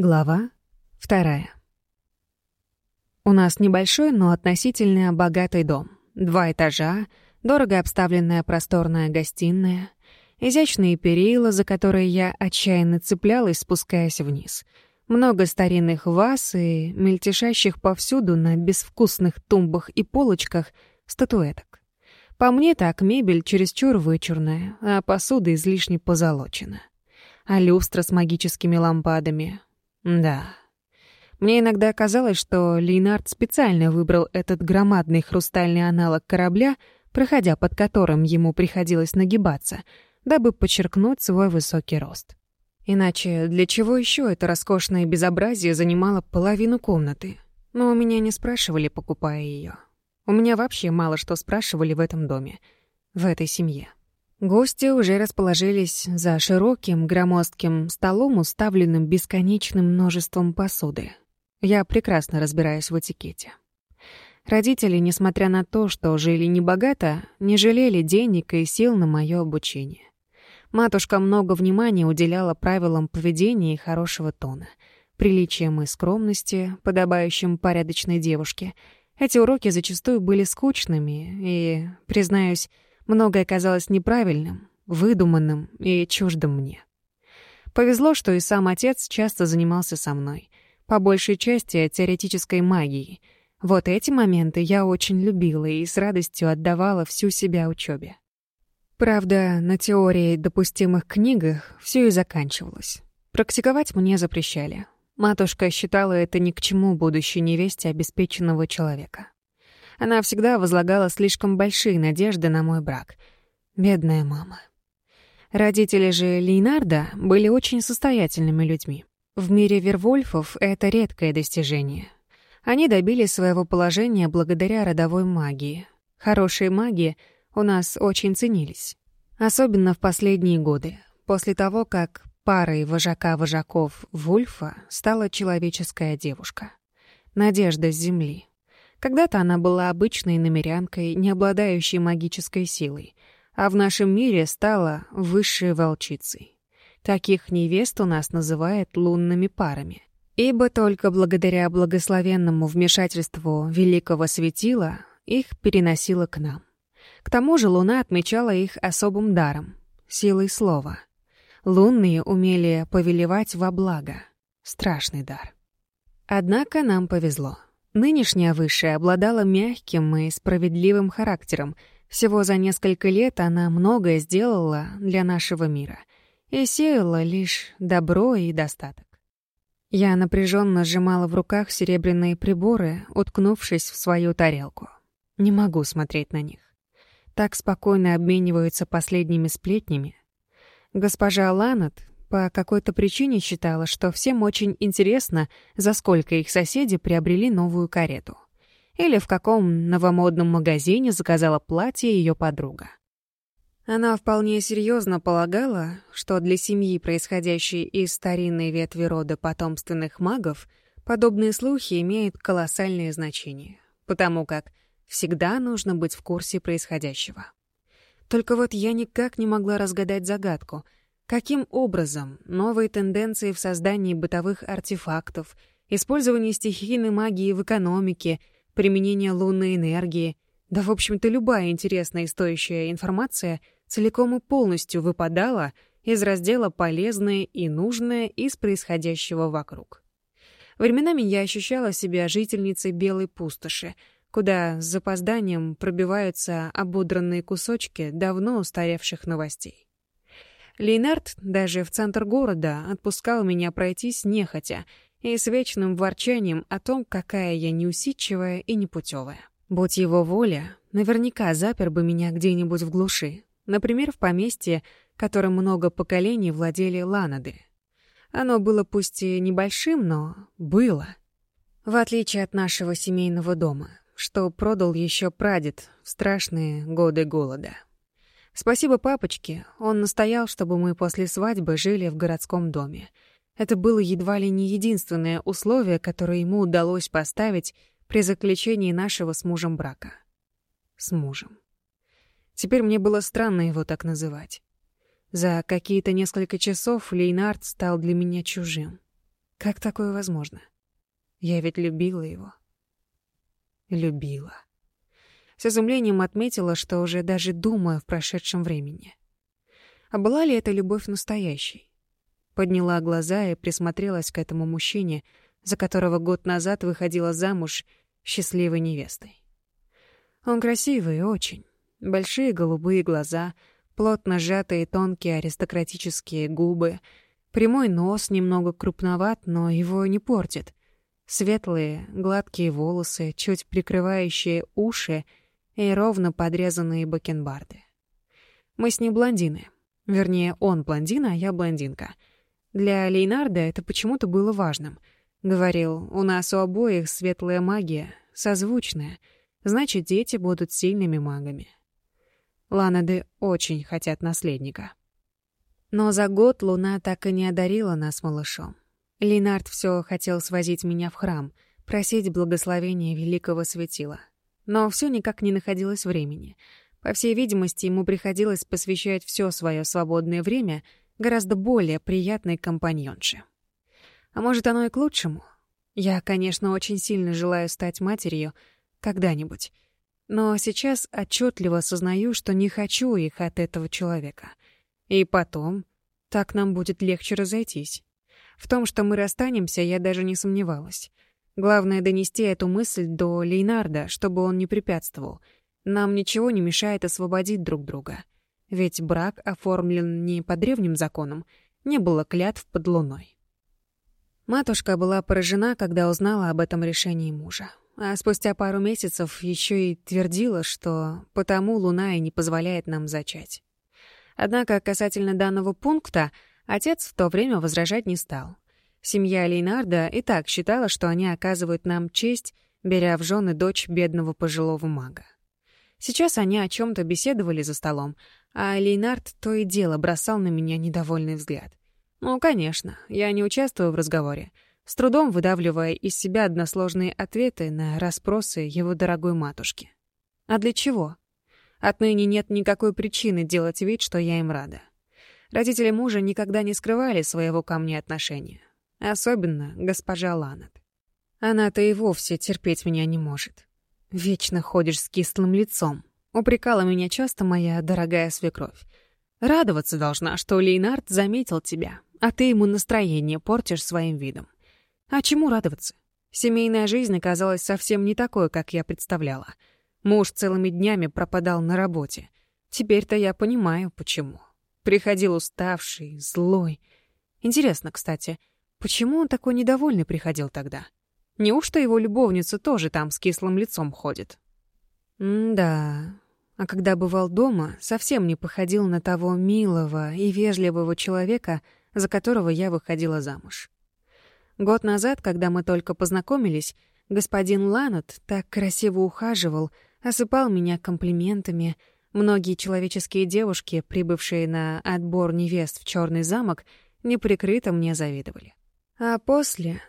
Глава вторая. У нас небольшой, но относительно богатый дом. Два этажа, дорого обставленная просторная гостиная, изящные перила, за которые я отчаянно цеплялась, спускаясь вниз. Много старинных ваз и мельтешащих повсюду на безвкусных тумбах и полочках статуэток. По мне так мебель чересчур вычурная, а посуда излишне позолочена. А люстра с магическими лампадами, да. Мне иногда казалось, что Лейнард специально выбрал этот громадный хрустальный аналог корабля, проходя под которым ему приходилось нагибаться, дабы подчеркнуть свой высокий рост. Иначе для чего еще это роскошное безобразие занимало половину комнаты? Но у меня не спрашивали, покупая ее. У меня вообще мало что спрашивали в этом доме, в этой семье. Гости уже расположились за широким громоздким столом, уставленным бесконечным множеством посуды. Я прекрасно разбираюсь в этикете. Родители, несмотря на то, что жили небогато, не жалели денег и сил на мое обучение. Матушка много внимания уделяла правилам поведения и хорошего тона, приличиям и скромности, подобающим порядочной девушке. Эти уроки зачастую были скучными и, признаюсь, Многое казалось неправильным, выдуманным и чуждым мне. Повезло, что и сам отец часто занимался со мной, по большей части теоретической магией. Вот эти моменты я очень любила и с радостью отдавала всю себя учебе. Правда, на теории допустимых книгах все и заканчивалось. Практиковать мне запрещали. Матушка считала это ни к чему будущей невесте обеспеченного человека. Она всегда возлагала слишком большие надежды на мой брак. Бедная мама. Родители же Лейнарда были очень состоятельными людьми. В мире Вервольфов это редкое достижение. Они добились своего положения благодаря родовой магии. Хорошие маги у нас очень ценились. Особенно в последние годы, после того, как парой вожака-вожаков Вульфа стала человеческая девушка. Надежда с земли. Когда-то она была обычной намерянкой, не обладающей магической силой, а в нашем мире стала высшей волчицей. Таких невест у нас называют лунными парами. Ибо только благодаря благословенному вмешательству великого светила их переносило к нам. К тому же Луна отмечала их особым даром — силой слова. Лунные умели повелевать во благо. Страшный дар. Однако нам повезло. Нынешняя высшая обладала мягким и справедливым характером. Всего за несколько лет она многое сделала для нашего мира и сеяла лишь добро и достаток. Я напряженно сжимала в руках серебряные приборы, уткнувшись в свою тарелку. Не могу смотреть на них. Так спокойно обмениваются последними сплетнями. Госпожа Ланат, по какой-то причине считала, что всем очень интересно, за сколько их соседи приобрели новую карету. Или в каком новомодном магазине заказала платье ее подруга. Она вполне серьезно полагала, что для семьи, происходящей из старинной ветви рода потомственных магов, подобные слухи имеют колоссальное значение, потому как всегда нужно быть в курсе происходящего. Только вот я никак не могла разгадать загадку — Каким образом новые тенденции в создании бытовых артефактов, использование стихийной магии в экономике, применение лунной энергии, да, в общем-то, любая интересная и стоящая информация целиком и полностью выпадала из раздела «Полезное и нужное» из происходящего вокруг. Временами я ощущала себя жительницей белой пустоши, куда с запозданием пробиваются ободранные кусочки давно устаревших новостей. Лейнард даже в центр города отпускал меня пройтись нехотя и с вечным ворчанием о том, какая я неусидчивая и непутевая. Будь его воля, наверняка запер бы меня где-нибудь в глуши, например, в поместье, которым много поколений владели ланады. Оно было пусть и небольшим, но было. В отличие от нашего семейного дома, что продал еще прадед в страшные годы голода. Спасибо папочке, он настоял, чтобы мы после свадьбы жили в городском доме. Это было едва ли не единственное условие, которое ему удалось поставить при заключении нашего с мужем брака. С мужем. Теперь мне было странно его так называть. За какие-то несколько часов Лейнард стал для меня чужим. Как такое возможно? Я ведь любила его. Любила. С изумлением отметила, что уже даже думаю в прошедшем времени. А была ли это любовь настоящей? Подняла глаза и присмотрелась к этому мужчине, за которого год назад выходила замуж счастливой невестой. Он красивый, очень. Большие голубые глаза, плотно сжатые тонкие аристократические губы, прямой нос немного крупноват, но его не портит. Светлые, гладкие волосы, чуть прикрывающие уши — и ровно подрезанные бакенбарды. Мы с ним блондины. Вернее, он блондин, а я блондинка. Для Лейнарда это почему-то было важным. Говорил, у нас у обоих светлая магия, созвучная, значит, дети будут сильными магами. Ланады очень хотят наследника. Но за год луна так и не одарила нас малышом. Ленард все хотел свозить меня в храм, просить благословения великого светила — но все никак не находилось времени. По всей видимости, ему приходилось посвящать все свое свободное время гораздо более приятной компаньонше. А может, оно и к лучшему? Я, конечно, очень сильно желаю стать матерью когда-нибудь, но сейчас отчетливо осознаю, что не хочу их от этого человека. И потом, так нам будет легче разойтись. В том, что мы расстанемся, я даже не сомневалась — Главное — донести эту мысль до Лейнарда, чтобы он не препятствовал. Нам ничего не мешает освободить друг друга. Ведь брак оформлен не по древним законам, не было клятв под луной. Матушка была поражена, когда узнала об этом решении мужа. А спустя пару месяцев еще и твердила, что потому луна и не позволяет нам зачать. Однако касательно данного пункта отец в то время возражать не стал, Семья Лейнарда и так считала, что они оказывают нам честь, беря в жены дочь бедного пожилого мага. Сейчас они о чем то беседовали за столом, а Лейнард то и дело бросал на меня недовольный взгляд. Ну, конечно, я не участвую в разговоре, с трудом выдавливая из себя односложные ответы на расспросы его дорогой матушки. А для чего? Отныне нет никакой причины делать вид, что я им рада. Родители мужа никогда не скрывали своего ко мне отношения. Особенно госпожа Ланет. Она-то и вовсе терпеть меня не может. Вечно ходишь с кислым лицом. Упрекала меня часто моя дорогая свекровь. Радоваться должна, что Лейнард заметил тебя, а ты ему настроение портишь своим видом. А чему радоваться? Семейная жизнь оказалась совсем не такой, как я представляла. Муж целыми днями пропадал на работе. Теперь-то я понимаю, почему. Приходил уставший, злой. Интересно, кстати, Почему он такой недовольный приходил тогда? Неужто его любовница тоже там с кислым лицом ходит? М да. А когда бывал дома, совсем не походил на того милого и вежливого человека, за которого я выходила замуж. Год назад, когда мы только познакомились, господин Ланат так красиво ухаживал, осыпал меня комплиментами. Многие человеческие девушки, прибывшие на отбор невест в Черный замок, неприкрыто мне завидовали. А после...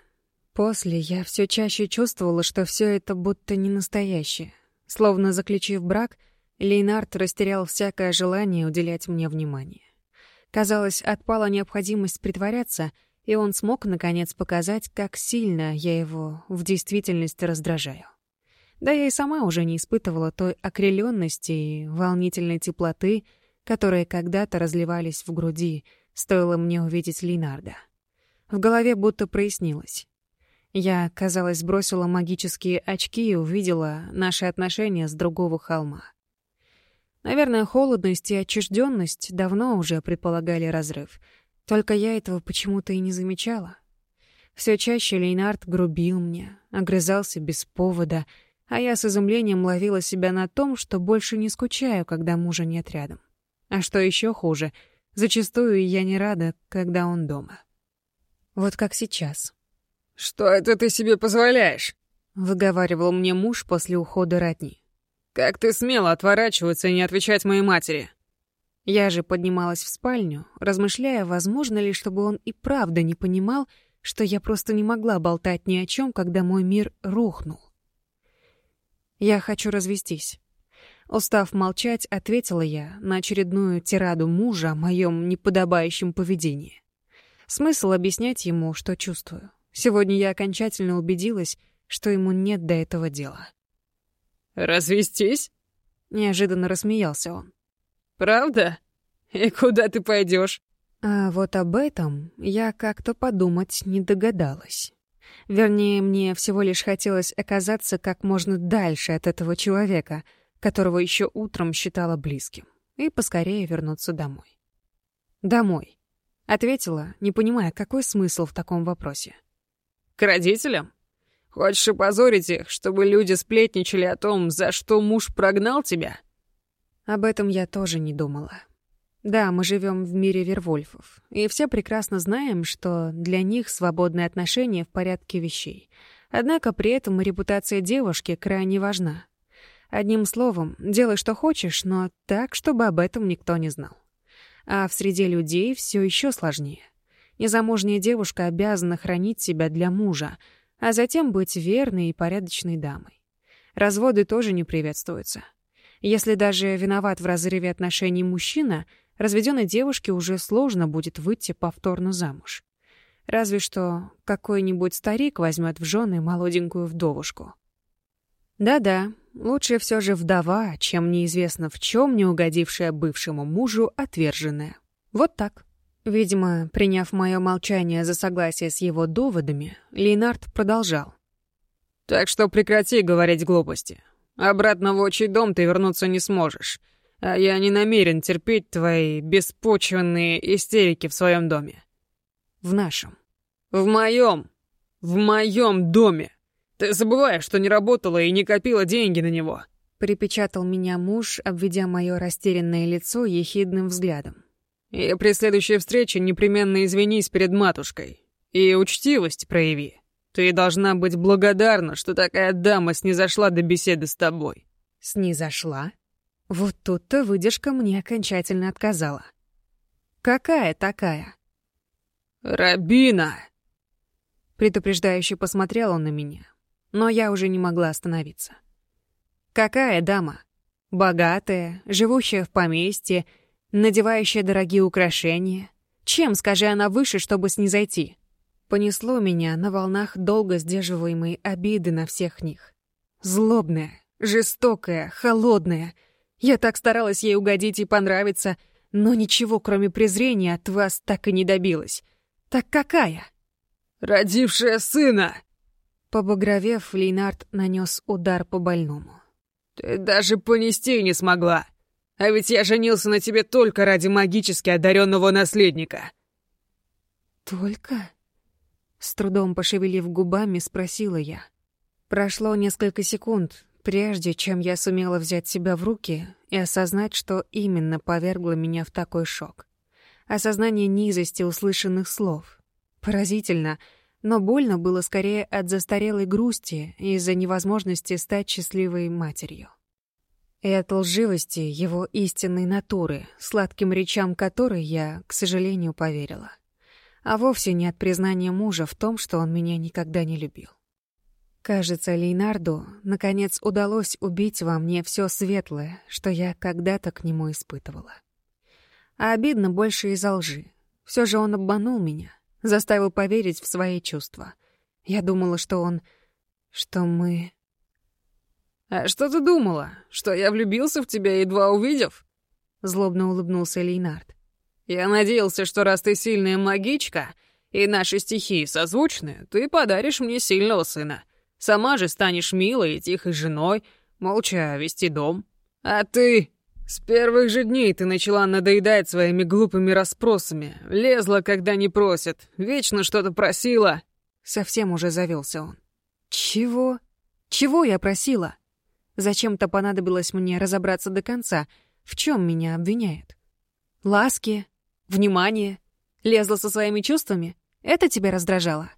После я все чаще чувствовала, что все это будто не настоящее. Словно заключив брак, Лейнард растерял всякое желание уделять мне внимание. Казалось, отпала необходимость притворяться, и он смог, наконец, показать, как сильно я его в действительности раздражаю. Да я и сама уже не испытывала той окрыленности и волнительной теплоты, которые когда-то разливались в груди, стоило мне увидеть Линарда. В голове будто прояснилось. Я, казалось, бросила магические очки и увидела наши отношения с другого холма. Наверное, холодность и отчужденность давно уже предполагали разрыв. Только я этого почему-то и не замечала. Все чаще Лейнард грубил мне, огрызался без повода, а я с изумлением ловила себя на том, что больше не скучаю, когда мужа нет рядом. А что еще хуже, зачастую я не рада, когда он дома. Вот как сейчас. «Что это ты себе позволяешь?» — выговаривал мне муж после ухода родни. «Как ты смела отворачиваться и не отвечать моей матери?» Я же поднималась в спальню, размышляя, возможно ли, чтобы он и правда не понимал, что я просто не могла болтать ни о чем, когда мой Смысл объяснять ему, что чувствую. Сегодня я окончательно убедилась, что ему нет до этого дела. «Развестись?» — неожиданно рассмеялся он. «Правда? И куда ты пойдешь? А вот об этом я как-то подумать не догадалась. Вернее, мне всего лишь хотелось оказаться как можно дальше от этого человека, которого еще утром считала близким, и поскорее вернуться домой. Домой. Ответила, не понимая, какой смысл в таком вопросе. «К родителям? Хочешь опозорить их, чтобы люди сплетничали о том, за что муж прогнал тебя?» Об этом я тоже не думала. Да, мы живем в мире вервольфов, и все прекрасно знаем, что для них свободные отношения в порядке вещей. Однако при этом репутация девушки крайне важна. Одним словом, делай, что хочешь, но так, чтобы об этом никто не знал а в среде людей все еще сложнее. Незамужняя девушка обязана хранить себя для мужа, а затем быть верной и порядочной дамой. Разводы тоже не приветствуются. Если даже виноват в разрыве отношений мужчина, разведенной девушке уже сложно будет выйти повторно замуж. Разве что какой-нибудь старик возьмет в жены молоденькую вдовушку. Да-да, лучше все же вдова, чем неизвестно в чем не угодившая бывшему мужу отверженная. Вот так. Видимо, приняв мое молчание за согласие с его доводами, Лейнард продолжал. «Так что прекрати говорить глупости. Обратно в отчий дом ты вернуться не сможешь, а я не намерен терпеть твои беспочвенные истерики в своем доме». «В нашем». «В моем! В моем доме!» «Ты забываешь, что не работала и не копила деньги на него!» Припечатал меня муж, обведя мое растерянное лицо ехидным взглядом. «И при следующей встрече непременно извинись перед матушкой. И учтивость прояви. Ты должна быть благодарна, что такая дама снизошла до беседы с тобой». «Снизошла?» Вот тут-то выдержка мне окончательно отказала. «Какая такая?» «Рабина!» Предупреждающе посмотрел он на меня но я уже не могла остановиться. Какая дама? Богатая, живущая в поместье, надевающая дорогие украшения. Чем, скажи она, выше, чтобы снизойти? Понесло меня на волнах долго сдерживаемой обиды на всех них. Злобная, жестокая, холодная. Я так старалась ей угодить и понравиться, но ничего, кроме презрения, от вас так и не добилась. Так какая? «Родившая сына!» Побагровев, Лейнард нанес удар по больному. «Ты даже понести не смогла! А ведь я женился на тебе только ради магически одаренного наследника!» «Только?» С трудом пошевелив губами, спросила я. Прошло несколько секунд, прежде чем я сумела взять себя в руки и осознать, что именно повергло меня в такой шок. Осознание низости услышанных слов. Поразительно — но больно было скорее от застарелой грусти из-за невозможности стать счастливой матерью. И от лживости его истинной натуры, сладким речам которой я, к сожалению, поверила. А вовсе не от признания мужа в том, что он меня никогда не любил. Кажется, Лейнарду, наконец, удалось убить во мне все светлое, что я когда-то к нему испытывала. А обидно больше из-за лжи. Все же он обманул меня, заставил поверить в свои чувства. Я думала, что он... что мы... «А что ты думала? Что я влюбился в тебя, едва увидев?» Злобно улыбнулся Лейнард. «Я надеялся, что раз ты сильная магичка, и наши стихии созвучны, ты подаришь мне сильного сына. Сама же станешь милой и тихой женой, молча вести дом. А ты...» С первых же дней ты начала надоедать своими глупыми расспросами. Лезла, когда не просят. Вечно что-то просила. Совсем уже завелся он. Чего? Чего я просила? Зачем-то понадобилось мне разобраться до конца, в чем меня обвиняют. Ласки? Внимание? Лезла со своими чувствами? Это тебя раздражало?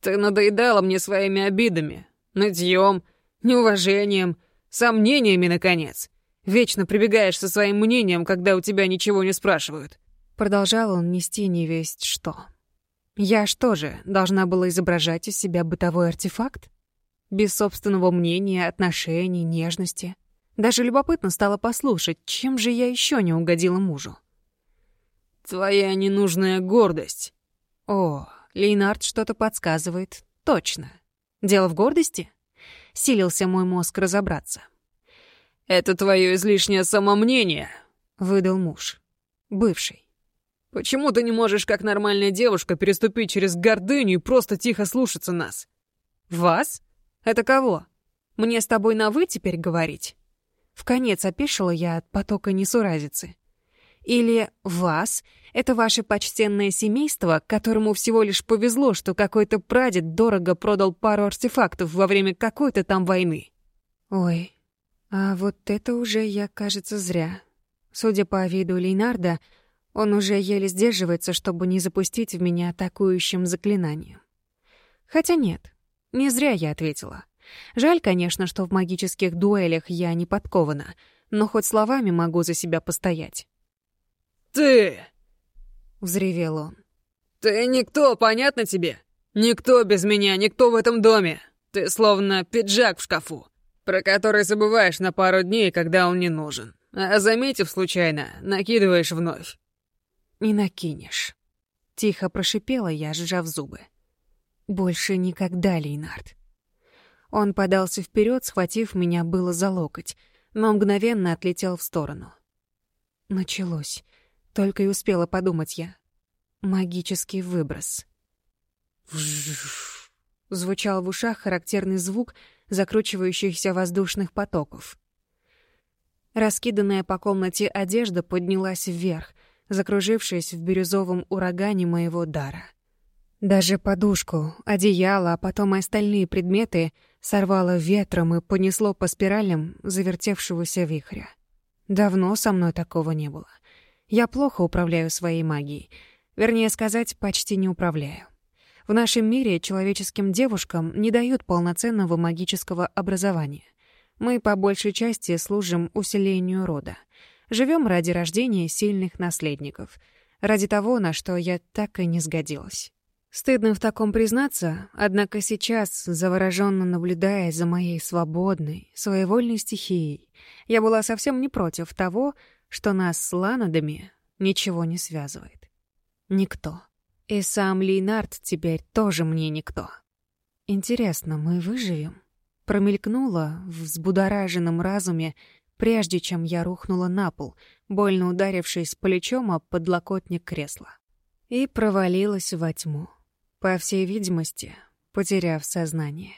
Ты надоедала мне своими обидами, нытьем, неуважением, сомнениями, наконец. — Вечно прибегаешь со своим мнением, когда у тебя ничего не спрашивают». Продолжал он нести невесть что. «Я что же, должна была изображать из себя бытовой артефакт? Без собственного мнения, отношений, нежности. Даже любопытно стало послушать, чем же я еще не угодила мужу». «Твоя ненужная гордость». «О, Лейнард что-то подсказывает. Точно. Дело в гордости?» Силился мой мозг разобраться. «Это твое излишнее самомнение», — выдал муж. Бывший. «Почему ты не можешь, как нормальная девушка, переступить через гордыню и просто тихо слушаться нас?» «Вас? Это кого? Мне с тобой на «вы» теперь говорить?» В Вконец опешила я от потока несуразицы. Или «вас» — это ваше почтенное семейство, которому всего лишь повезло, что какой-то прадед дорого продал пару артефактов во время какой-то там войны. Ой, а вот это уже я, кажется, зря. Судя по виду Лейнарда, он уже еле сдерживается, чтобы не запустить в меня атакующим заклинанием. Хотя нет, не зря я ответила. Жаль, конечно, что в магических дуэлях я не подкована, но хоть словами могу за себя постоять. «Ты!» — взревел он. «Ты никто, про который забываешь на пару дней, когда он не нужен. А заметив случайно, накидываешь вновь. «Не накинешь», — тихо прошипела я, сжав зубы. «Больше никогда, Лейнард». Он подался вперед, схватив меня было за локоть, но мгновенно отлетел в сторону. Началось. Только и успела подумать я. Магический выброс. Звучал в ушах характерный звук — закручивающихся воздушных потоков. Раскиданная по комнате одежда поднялась вверх, закружившись в бирюзовом урагане моего дара. Даже подушку, одеяло, а потом и остальные предметы сорвало ветром и понесло по спиралям завертевшегося вихря. Давно со мной такого не было. Я плохо управляю своей магией. Вернее сказать, почти не управляю. В нашем мире человеческим девушкам не дают полноценного магического образования. Мы по большей части служим усилению рода. Живем ради рождения сильных наследников. Ради того, на что я так и не сгодилась. Стыдно в таком признаться, однако сейчас, завороженно наблюдая за моей свободной, своевольной стихией, я была совсем не против того, что нас с Ланадами ничего не связывает. Никто. И сам Лейнард теперь тоже мне никто. Интересно, мы выживем? Промелькнуло в взбудораженном разуме, прежде чем я рухнула на пол, больно ударившись плечом об подлокотник кресла. И провалилась во тьму. По всей видимости, потеряв сознание.